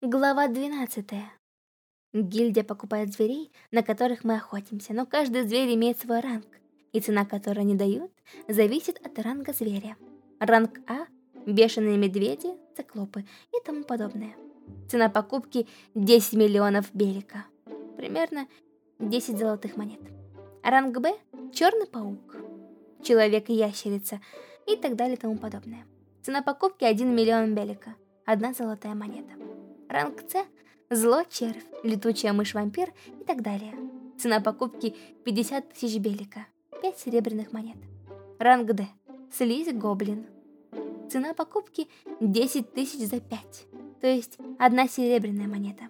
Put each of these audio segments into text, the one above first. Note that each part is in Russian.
Глава 12. Гильдия покупает зверей, на которых мы охотимся, но каждый зверь имеет свой ранг, и цена, которую они дают, зависит от ранга зверя. Ранг А – бешеные медведи, циклопы и тому подобное. Цена покупки – 10 миллионов белика, примерно 10 золотых монет. Ранг Б – черный паук, человек-ящерица и так далее и тому подобное. Цена покупки – 1 миллион белика, одна золотая монета. Ранг С – зло, червь, летучая мышь-вампир и так далее. Цена покупки 50 тысяч белика, 5 серебряных монет. Ранг Д – слизь, гоблин. Цена покупки 10 тысяч за 5, то есть одна серебряная монета.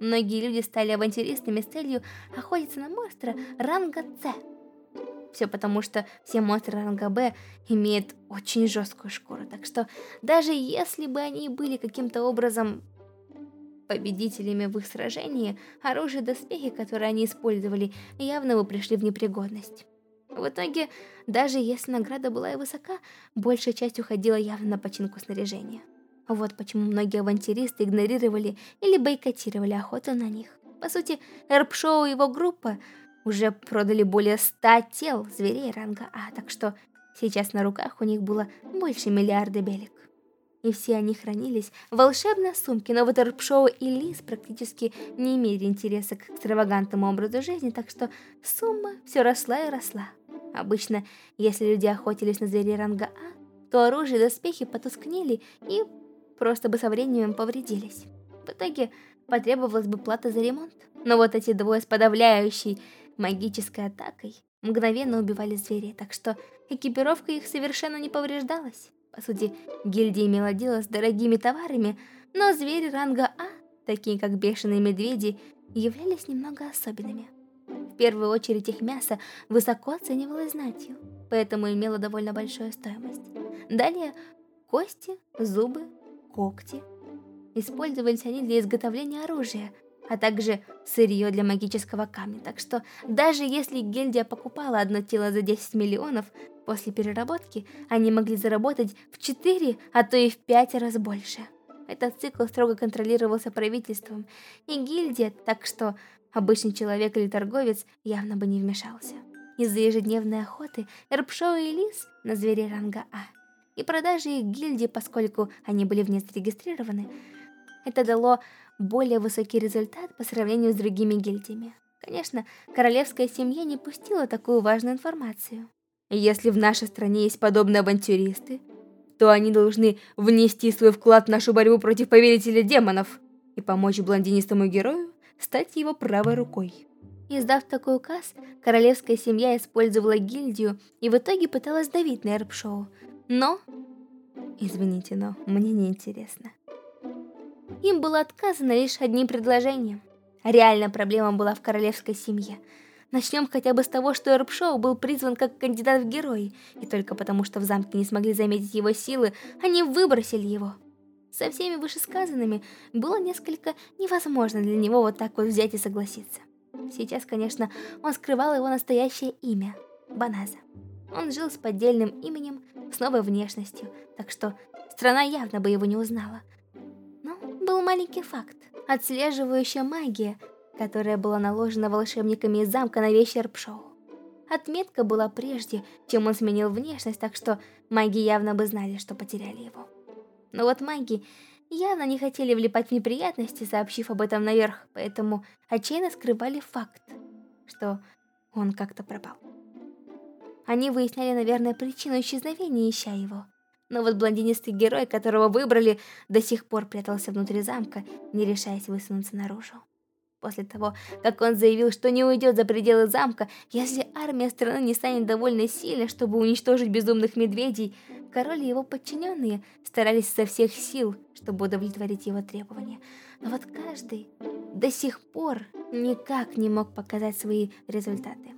Многие люди стали авантюристами с целью охотиться на монстра ранга С. Все потому, что все монстры ранга Б имеют очень жесткую шкуру, так что даже если бы они были каким-то образом победителями в их сражении, оружие и доспехи, которые они использовали, явно бы пришли в непригодность. В итоге, даже если награда была и высока, большая часть уходила явно на починку снаряжения. Вот почему многие авантюристы игнорировали или бойкотировали охоту на них. По сути, Эрпшоу и его группа уже продали более 100 тел зверей ранга А, так что сейчас на руках у них было больше миллиарда белек и все они хранились в волшебной сумке, но вот Эрпшоу и Лис практически не имели интереса к экстравагантному образу жизни, так что сумма все росла и росла. Обычно, если люди охотились на зверей ранга А, то оружие и доспехи потускнели и просто бы со временем повредились. В итоге потребовалась бы плата за ремонт. Но вот эти двое с подавляющей магической атакой мгновенно убивали зверей, так что экипировка их совершенно не повреждалась. По сути, гильдия имела дело с дорогими товарами, но звери ранга А, такие как бешеные медведи, являлись немного особенными. В первую очередь их мясо высоко оценивалось знатью, поэтому имело довольно большую стоимость. Далее кости, зубы, когти. Использовались они для изготовления оружия, а также сырье для магического камня, так что даже если гильдия покупала одно тело за 10 миллионов, После переработки они могли заработать в 4, а то и в 5 раз больше. Этот цикл строго контролировался правительством и гильдия, так что обычный человек или торговец явно бы не вмешался. Из-за ежедневной охоты Эрпшоу и Лис на зверей ранга А и продажи их гильдии, поскольку они были вне зарегистрированы, это дало более высокий результат по сравнению с другими гильдиями. Конечно, королевская семья не пустила такую важную информацию. Если в нашей стране есть подобные авантюристы, то они должны внести свой вклад в нашу борьбу против повелителя демонов и помочь блондинистому герою стать его правой рукой. Издав такой указ, королевская семья использовала гильдию и в итоге пыталась давить на Эрпшоу. Но... Извините, но мне не интересно. Им было отказано лишь одним предложением. Реальная проблема была в королевской семье – Начнем хотя бы с того, что Эрпшоу был призван как кандидат в герои, и только потому, что в замке не смогли заметить его силы, они выбросили его. Со всеми вышесказанными было несколько невозможно для него вот так вот взять и согласиться. Сейчас, конечно, он скрывал его настоящее имя – Баназа. Он жил с поддельным именем, с новой внешностью, так что страна явно бы его не узнала. Был маленький факт. Отслеживающая магия которая была наложена волшебниками из замка на вещи Эрпшоу. Отметка была прежде, чем он сменил внешность, так что маги явно бы знали, что потеряли его. Но вот маги явно не хотели влипать в неприятности, сообщив об этом наверх, поэтому отчаянно скрывали факт, что он как-то пропал. Они выясняли, наверное, причину исчезновения, ища его. Но вот блондинистый герой, которого выбрали, до сих пор прятался внутри замка, не решаясь высунуться наружу. После того, как он заявил, что не уйдет за пределы замка, если армия страны не станет довольно сильной, чтобы уничтожить безумных медведей, король и его подчиненные старались со всех сил, чтобы удовлетворить его требования. Но вот каждый до сих пор никак не мог показать свои результаты.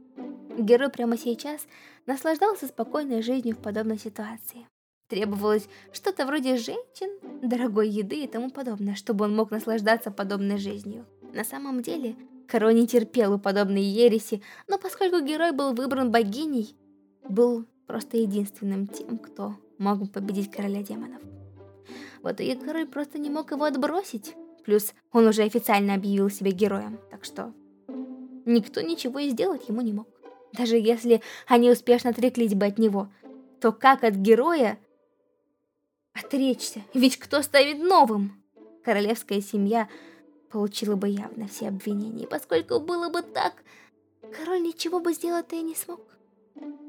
Герой прямо сейчас наслаждался спокойной жизнью в подобной ситуации. Требовалось что-то вроде женщин, дорогой еды и тому подобное, чтобы он мог наслаждаться подобной жизнью. На самом деле, Каро не терпел у подобной ереси, но поскольку герой был выбран богиней, был просто единственным тем, кто мог победить короля демонов. В итоге король просто не мог его отбросить, Плюс он уже официально объявил себя героем, так что... Никто ничего и сделать ему не мог. Даже если они успешно отреклись бы от него, то как от героя отречься? Ведь кто ставит новым? Королевская семья получила бы явно все обвинения, поскольку было бы так, король ничего бы сделать-то и не смог.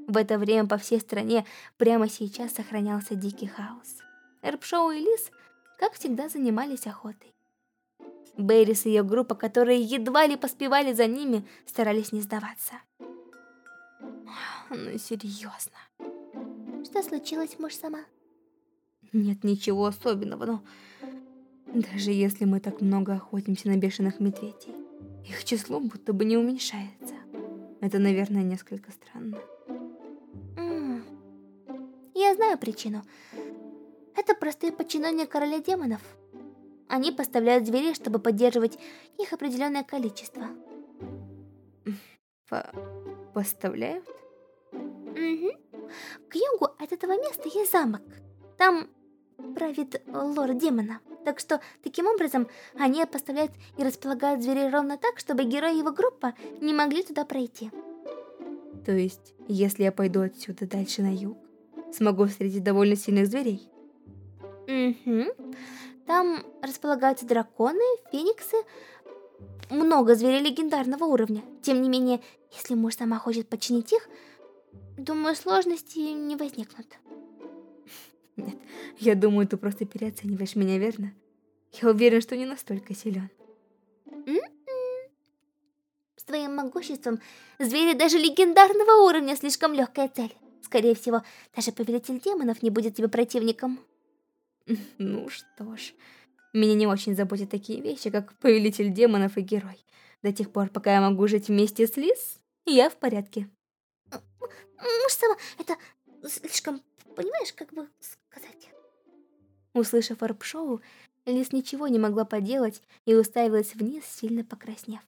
В это время по всей стране прямо сейчас сохранялся дикий хаос. Эрпшоу и Лис, как всегда, занимались охотой. Беррис и ее группа, которые едва ли поспевали за ними, старались не сдаваться. Ну, серьезно. Что случилось, муж сама? Нет ничего особенного, но... Даже если мы так много охотимся на бешеных медведей, их число будто бы не уменьшается. Это, наверное, несколько странно. Я знаю причину. Это простые подчинения короля демонов. Они поставляют зверей, чтобы поддерживать их определенное количество. По поставляют? Угу. К югу от этого места есть замок. Там правит лорд демона. Так что, таким образом, они поставляют и располагают зверей ровно так, чтобы герои его группы не могли туда пройти. То есть, если я пойду отсюда дальше на юг, смогу встретить довольно сильных зверей? Угу. Там располагаются драконы, фениксы, много зверей легендарного уровня. Тем не менее, если муж сама хочет починить их, думаю, сложности не возникнут. Нет, я думаю, ты просто переоцениваешь меня, верно? Я уверен, что не настолько силен. С твоим могуществом звери даже легендарного уровня слишком легкая цель. Скорее всего, даже повелитель демонов не будет тебе противником. Ну что ж, меня не очень заботят такие вещи, как повелитель демонов и герой. До тех пор, пока я могу жить вместе с Лис, я в порядке. Муж сама, это слишком, понимаешь, как бы сказать. Услышав арп-шоу, Лис ничего не могла поделать и уставилась вниз, сильно покраснев.